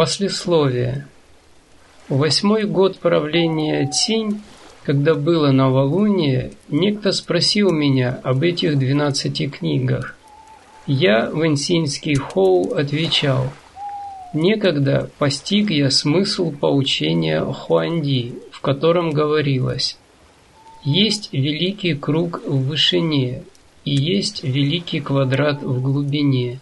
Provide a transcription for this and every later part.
Послесловие. Восьмой год правления Цинь, когда было новолуние, некто спросил меня об этих двенадцати книгах. Я, Вэнсинский Хоу, отвечал, «Некогда постиг я смысл поучения Хуанди, в котором говорилось, есть великий круг в вышине и есть великий квадрат в глубине.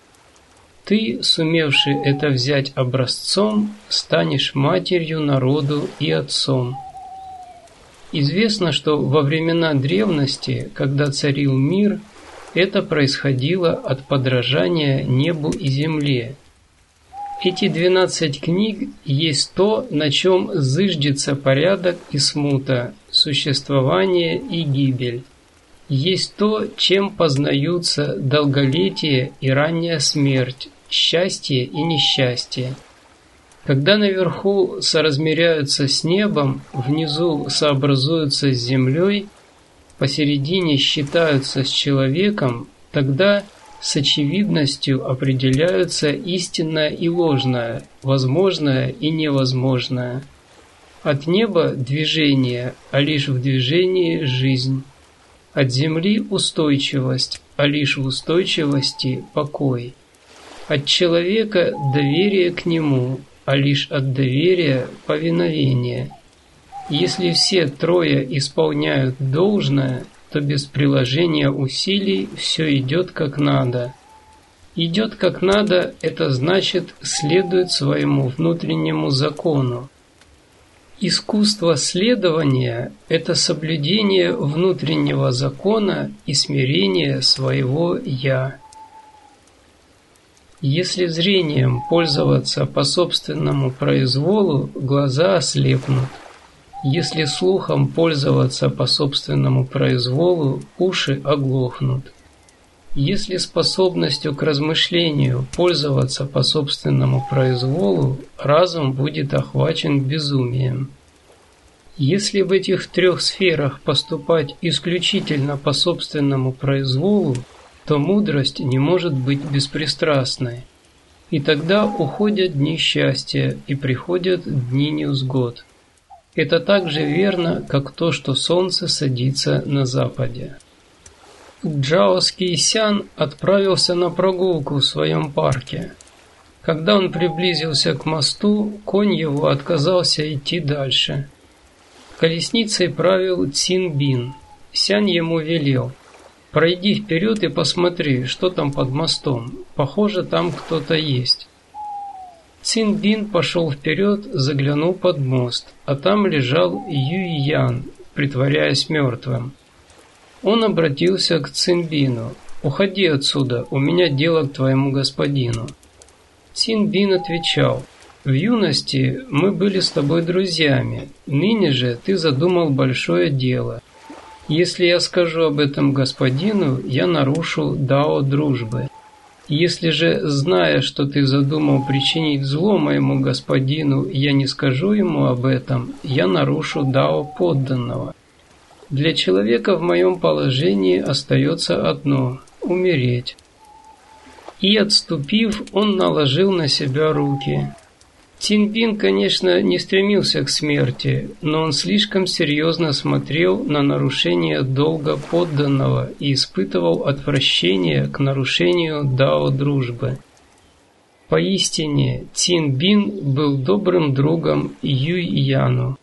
Ты, сумевший это взять образцом, станешь матерью народу и отцом. Известно, что во времена древности, когда царил мир, это происходило от подражания небу и земле. Эти двенадцать книг есть то, на чем зыждется порядок и смута, существование и гибель. Есть то, чем познаются долголетие и ранняя смерть, счастье и несчастье. Когда наверху соразмеряются с небом, внизу сообразуются с землей, посередине считаются с человеком, тогда с очевидностью определяются истинное и ложное, возможное и невозможное. От неба движение, а лишь в движении жизнь. От земли устойчивость, а лишь в устойчивости покой. От человека доверие к нему, а лишь от доверия повиновение. Если все трое исполняют должное, то без приложения усилий все идет как надо. Идет как надо – это значит следует своему внутреннему закону. Искусство следования – это соблюдение внутреннего закона и смирение своего «я». Если зрением пользоваться по собственному произволу, глаза ослепнут. Если слухом пользоваться по собственному произволу, уши оглохнут. Если способностью к размышлению пользоваться по собственному произволу, разум будет охвачен безумием. Если в этих трех сферах поступать исключительно по собственному произволу, то мудрость не может быть беспристрастной. И тогда уходят дни счастья и приходят дни неузгод. Это так же верно, как то, что солнце садится на западе. Джао Скейсян отправился на прогулку в своем парке. Когда он приблизился к мосту, конь его отказался идти дальше. Колесницей правил Цинбин. Сянь ему велел – Пройди вперед и посмотри, что там под мостом. Похоже, там кто-то есть. Цинбин пошел вперед, заглянул под мост, а там лежал Юйян, притворяясь мертвым. Он обратился к Цинбину. «Уходи отсюда, у меня дело к твоему господину». Цинбин отвечал, «В юности мы были с тобой друзьями, ныне же ты задумал большое дело, если я скажу об этом господину, я нарушу дао дружбы. Если же, зная, что ты задумал причинить зло моему господину, я не скажу ему об этом, я нарушу дао подданного. Для человека в моем положении остается одно – умереть. И отступив, он наложил на себя руки – Тинбин, конечно, не стремился к смерти, но он слишком серьезно смотрел на нарушение долга подданного и испытывал отвращение к нарушению дао дружбы. Поистине, Тинбин был добрым другом Юй Яну.